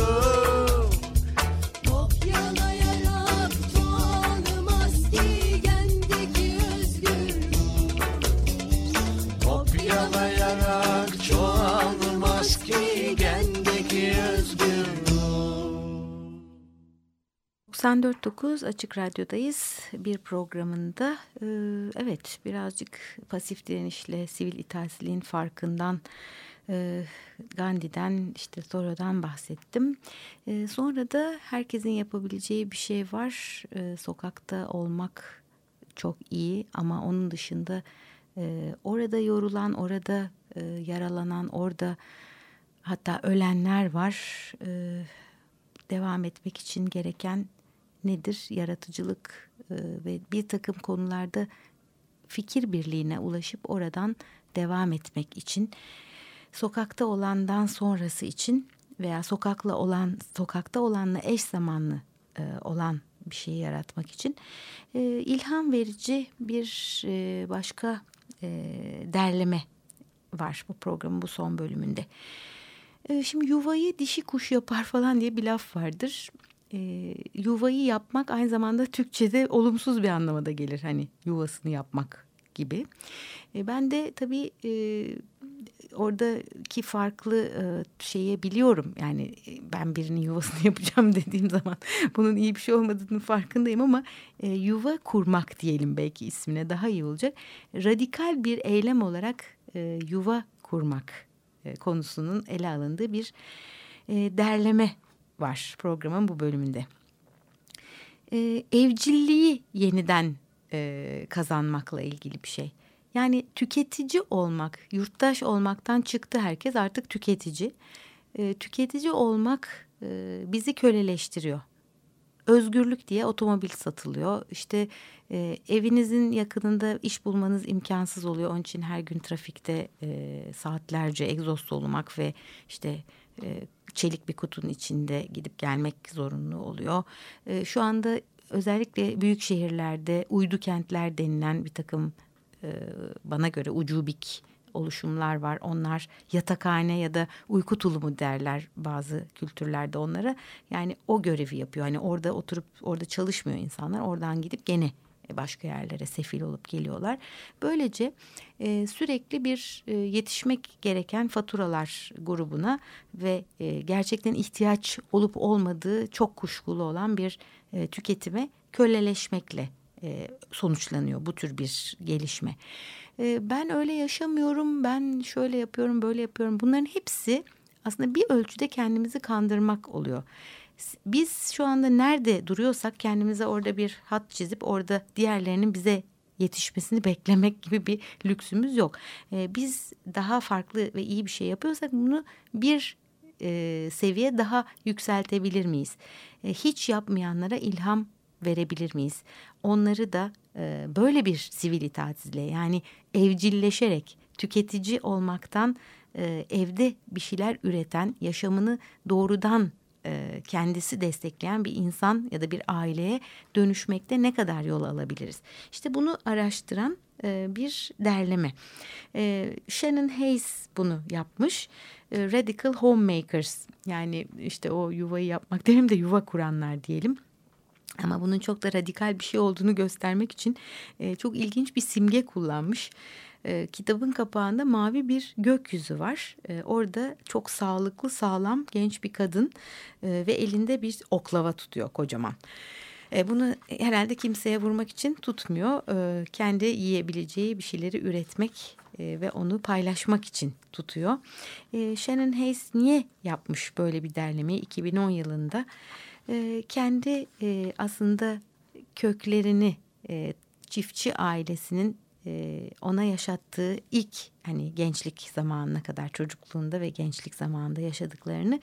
Kopyalayarak çoğalmaz ki kendeki özgürlük Kopyalayarak çoğalmaz ki kendeki özgürlük 94.9 Açık Radyo'dayız. Bir programında e, evet birazcık pasif direnişle sivil itaatsizliğin farkından e, Gandhi'den işte Thoreau'dan bahsettim. E, sonra da herkesin yapabileceği bir şey var. Sokakta olmak çok iyi ama onun dışında orada yorulan, orada yaralanan, orada hatta ölenler var. Devam etmek için gereken nedir? Yaratıcılık ve bir takım konularda fikir birliğine ulaşıp oradan devam etmek için sokakta olandan sonrası için veya sokakla olan sokakta olanla eş zamanlı e, olan bir şeyi yaratmak için e, ilham verici bir e, başka e, derleme var bu programın bu son bölümünde. E, şimdi yuvayı dişi kuş yapar falan diye bir laf vardır. E, yuvayı yapmak aynı zamanda Türkçe'de olumsuz bir anlamada gelir. Hani yuvasını yapmak gibi. E, ben de tabii e, oradaki farklı e, şeyi biliyorum. Yani e, ben birinin yuvasını yapacağım dediğim zaman bunun iyi bir şey olmadığını farkındayım ama e, yuva kurmak diyelim belki ismine daha iyi olacak. Radikal bir eylem olarak e, yuva kurmak e, konusunun ele alındığı bir e, derleme var programın bu bölümünde. E, evcilliği yeniden e, kazanmakla ilgili bir şey. Yani tüketici olmak, yurttaş olmaktan çıktı herkes artık tüketici. E, tüketici olmak e, bizi köleleştiriyor. Özgürlük diye otomobil satılıyor. İşte e, evinizin yakınında iş bulmanız imkansız oluyor. Onun için her gün trafikte e, saatlerce egzoz solumak ve işte e, çelik bir kutunun içinde gidip gelmek zorunlu oluyor. E, şu anda özellikle büyük şehirlerde uydu kentler denilen bir takım e, bana göre ucubik oluşumlar var. Onlar yatakhane ya da uyku tulumu derler bazı kültürlerde onlara. Yani o görevi yapıyor. Hani orada oturup orada çalışmıyor insanlar. Oradan gidip gene başka yerlere sefil olup geliyorlar. Böylece e, sürekli bir e, yetişmek gereken faturalar grubuna ve e, gerçekten ihtiyaç olup olmadığı çok kuşkulu olan bir e, tüketime köleleşmekle e, sonuçlanıyor bu tür bir gelişme. E, ben öyle yaşamıyorum, ben şöyle yapıyorum, böyle yapıyorum. Bunların hepsi aslında bir ölçüde kendimizi kandırmak oluyor. Biz şu anda nerede duruyorsak kendimize orada bir hat çizip orada diğerlerinin bize yetişmesini beklemek gibi bir lüksümüz yok. E, biz daha farklı ve iyi bir şey yapıyorsak bunu bir e, seviye daha yükseltebilir miyiz? E, hiç yapmayanlara ilham verebilir miyiz? Onları da e, böyle bir sivil itaatsizliğe yani evcilleşerek tüketici olmaktan e, evde bir şeyler üreten yaşamını doğrudan e, kendisi destekleyen bir insan ya da bir aileye dönüşmekte ne kadar yol alabiliriz? İşte bunu araştıran e, bir derleme. E, Shannon Hayes bunu yapmış. E, Radical Homemakers yani işte o yuvayı yapmak derim de yuva kuranlar diyelim. Ama bunun çok da radikal bir şey olduğunu göstermek için e, çok ilginç bir simge kullanmış. E, kitabın kapağında mavi bir gökyüzü var. E, orada çok sağlıklı, sağlam genç bir kadın e, ve elinde bir oklava tutuyor kocaman. E, bunu herhalde kimseye vurmak için tutmuyor. E, kendi yiyebileceği bir şeyleri üretmek e, ve onu paylaşmak için tutuyor. E, Shannon Hayes niye yapmış böyle bir derlemeyi 2010 yılında? e, kendi e, aslında köklerini e, çiftçi ailesinin e, ona yaşattığı ilk hani gençlik zamanına kadar çocukluğunda ve gençlik zamanında yaşadıklarını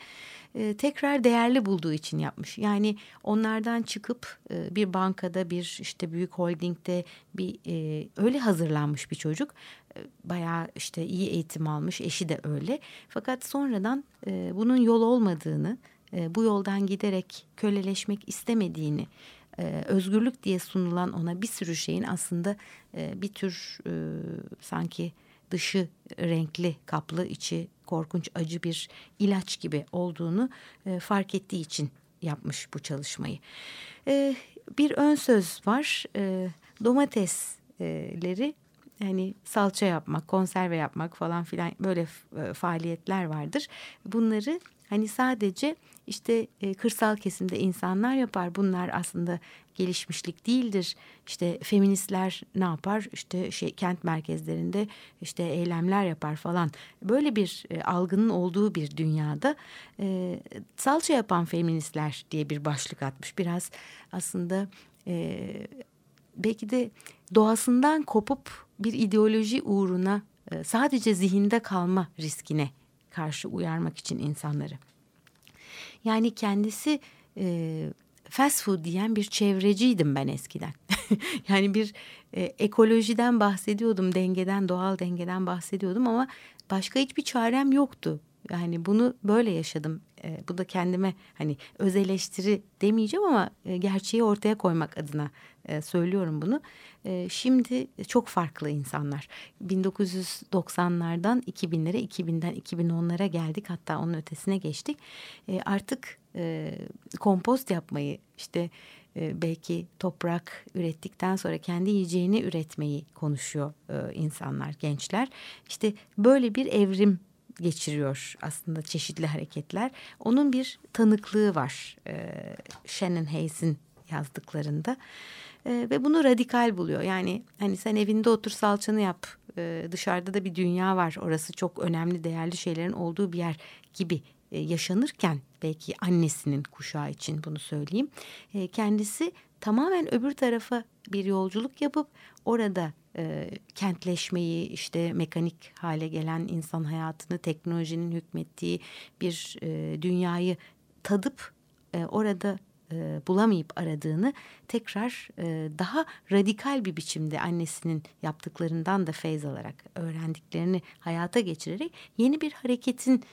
e, tekrar değerli bulduğu için yapmış. Yani onlardan çıkıp e, bir bankada bir işte büyük holdingde bir e, öyle hazırlanmış bir çocuk. E, bayağı işte iyi eğitim almış eşi de öyle. Fakat sonradan e, bunun yol olmadığını e, bu yoldan giderek köleleşmek istemediğini, e, özgürlük diye sunulan ona bir sürü şeyin aslında e, bir tür e, sanki dışı renkli, kaplı, içi korkunç, acı bir ilaç gibi olduğunu e, fark ettiği için yapmış bu çalışmayı. E, bir ön söz var, e, domatesleri hani salça yapmak, konserve yapmak falan filan böyle e, faaliyetler vardır. Bunları hani sadece işte e, kırsal kesimde insanlar yapar. Bunlar aslında gelişmişlik değildir. İşte feministler ne yapar? İşte şey kent merkezlerinde işte eylemler yapar falan. Böyle bir e, algının olduğu bir dünyada e, salça yapan feministler diye bir başlık atmış. Biraz aslında e, belki de doğasından kopup bir ideoloji uğruna e, sadece zihinde kalma riskine karşı uyarmak için insanları. Yani kendisi e, fast food diyen bir çevreciydim ben eskiden. yani bir e, ekolojiden bahsediyordum, dengeden, doğal dengeden bahsediyordum ama başka hiçbir çarem yoktu. Yani bunu böyle yaşadım. E, bu da kendime hani öz eleştiri demeyeceğim ama e, gerçeği ortaya koymak adına e, söylüyorum bunu. E, şimdi çok farklı insanlar. 1990'lardan 2000'lere, 2000'den 2010'lara geldik. Hatta onun ötesine geçtik. E, artık e, kompost yapmayı işte e, belki toprak ürettikten sonra kendi yiyeceğini üretmeyi konuşuyor e, insanlar, gençler. İşte böyle bir evrim geçiriyor aslında çeşitli hareketler. Onun bir tanıklığı var e, Shannon Hayes'in yazdıklarında e, ve bunu radikal buluyor. Yani hani sen evinde otur salçanı yap e, dışarıda da bir dünya var orası çok önemli değerli şeylerin olduğu bir yer gibi e, yaşanırken belki annesinin kuşağı için bunu söyleyeyim e, kendisi tamamen öbür tarafa bir yolculuk yapıp orada e, kentleşmeyi işte mekanik hale gelen insan hayatını teknolojinin hükmettiği bir e, dünyayı tadıp e, orada bulamayıp aradığını tekrar daha radikal bir biçimde annesinin yaptıklarından da feyz alarak öğrendiklerini hayata geçirerek yeni bir hareketin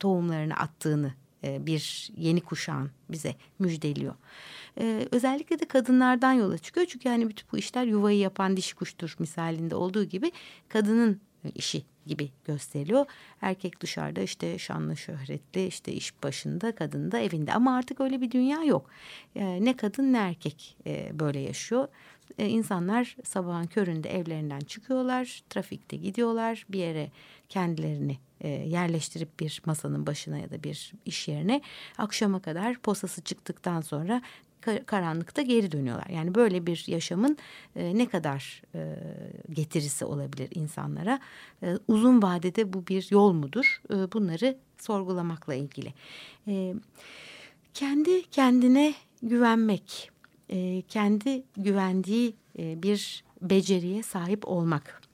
tohumlarını attığını bir yeni kuşağın bize müjdeliyor. Ee, özellikle de kadınlardan yola çıkıyor. Çünkü hani bütün bu işler yuvayı yapan dişi kuştur misalinde olduğu gibi kadının işi gibi gösteriliyor. Erkek dışarıda işte şanlı şöhretli işte iş başında kadın da evinde ama artık öyle bir dünya yok. Ee, ne kadın ne erkek e, böyle yaşıyor. Ee, insanlar sabahın köründe evlerinden çıkıyorlar, trafikte gidiyorlar, bir yere kendilerini e, yerleştirip bir masanın başına ya da bir iş yerine akşama kadar posası çıktıktan sonra karanlıkta geri dönüyorlar. Yani böyle bir yaşamın e, ne kadar e, getirisi olabilir insanlara? E, uzun vadede bu bir yol mudur? E, bunları sorgulamakla ilgili. E, kendi kendine güvenmek, e, kendi güvendiği e, bir beceriye sahip olmak.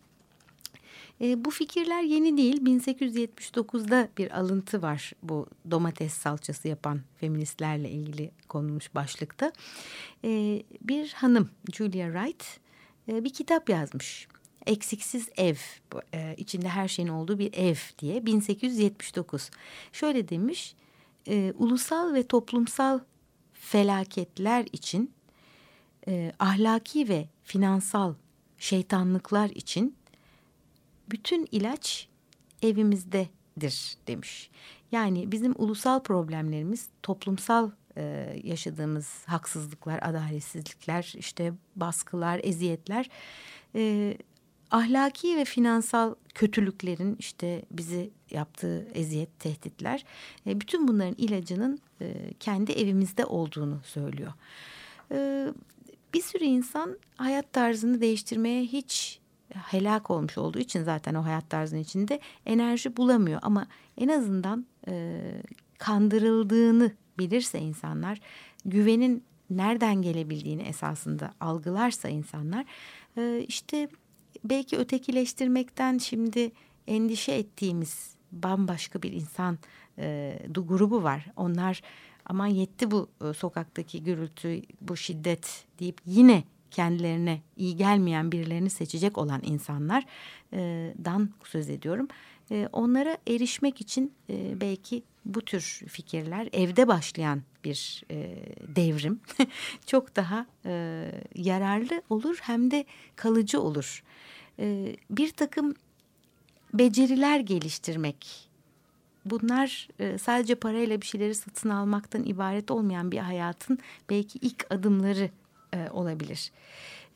E, bu fikirler yeni değil. 1879'da bir alıntı var bu domates salçası yapan feministlerle ilgili konulmuş başlıkta. E, bir hanım Julia Wright e, bir kitap yazmış. Eksiksiz ev, e, içinde her şeyin olduğu bir ev diye 1879. Şöyle demiş, e, ulusal ve toplumsal felaketler için, e, ahlaki ve finansal şeytanlıklar için bütün ilaç evimizdedir demiş. Yani bizim ulusal problemlerimiz toplumsal e, yaşadığımız haksızlıklar, adaletsizlikler, işte baskılar, eziyetler, e, ahlaki ve finansal kötülüklerin işte bizi yaptığı eziyet, tehditler, e, bütün bunların ilacının e, kendi evimizde olduğunu söylüyor. E, bir sürü insan hayat tarzını değiştirmeye hiç helak olmuş olduğu için zaten o hayat tarzının içinde enerji bulamıyor. Ama en azından e, kandırıldığını bilirse insanlar güvenin nereden gelebildiğini esasında algılarsa insanlar e, işte belki ötekileştirmekten şimdi endişe ettiğimiz bambaşka bir insan e, grubu var. Onlar aman yetti bu e, sokaktaki gürültü, bu şiddet deyip yine kendilerine iyi gelmeyen birilerini seçecek olan insanlardan söz ediyorum. E, onlara erişmek için e, belki bu tür fikirler evde başlayan bir e, devrim çok daha yararlı olur hem de kalıcı olur. Bir takım beceriler geliştirmek bunlar sadece parayla bir şeyleri satın almaktan ibaret olmayan bir hayatın belki ilk adımları e, olabilir.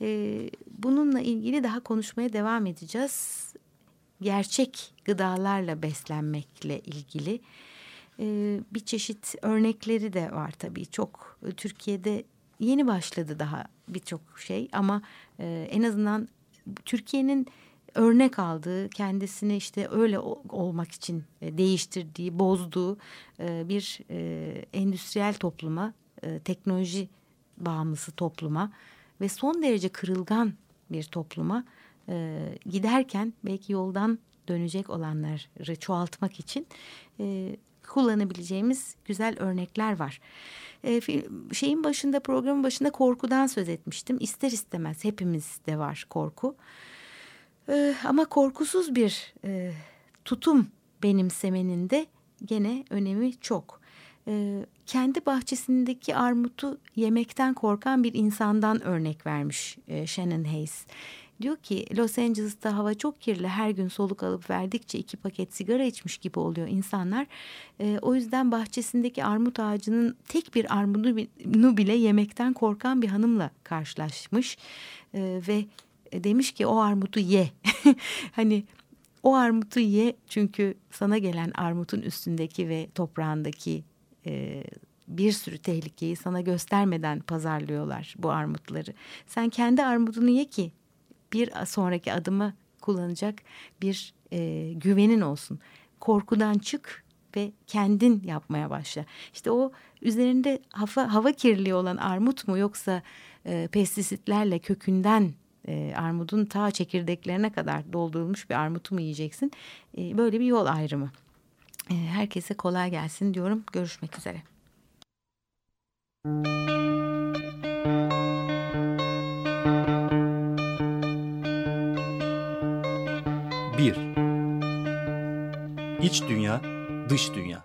E, bununla ilgili daha konuşmaya devam edeceğiz. Gerçek gıdalarla beslenmekle ilgili. e, bir çeşit örnekleri de var tabii. Çok e, Türkiye'de yeni başladı daha birçok şey ama e, en azından Türkiye'nin örnek aldığı, kendisini işte öyle olmak için e, değiştirdiği, bozduğu e, bir endüstriyel topluma, teknoloji bağımlısı topluma ve son derece kırılgan bir topluma giderken belki yoldan dönecek olanları çoğaltmak için kullanabileceğimiz güzel örnekler var. şeyin başında programın başında korkudan söz etmiştim. İster istemez hepimizde var korku. E, ama korkusuz bir e, tutum benimsemenin de gene önemi çok. E, kendi bahçesindeki armutu yemekten korkan bir insandan örnek vermiş e, Shannon Hayes. Diyor ki Los Angeles'ta hava çok kirli her gün soluk alıp verdikçe iki paket sigara içmiş gibi oluyor insanlar. E, o yüzden bahçesindeki armut ağacının tek bir armudunu bile yemekten korkan bir hanımla karşılaşmış. E, ve e, demiş ki o armutu ye. hani o armutu ye çünkü sana gelen armutun üstündeki ve toprağındaki e, bir sürü tehlikeyi sana göstermeden pazarlıyorlar bu armutları. Sen kendi armutunu ye ki bir sonraki adımı kullanacak bir e, güvenin olsun. Korkudan çık ve kendin yapmaya başla. İşte o üzerinde hava, hava kirliliği olan armut mu yoksa e, pestisitlerle kökünden e, armudun ta çekirdeklerine kadar doldurulmuş bir armutu mu yiyeceksin? E, böyle bir yol ayrımı. E, herkese kolay gelsin diyorum. Görüşmek üzere. Bir. İç dünya, dış dünya.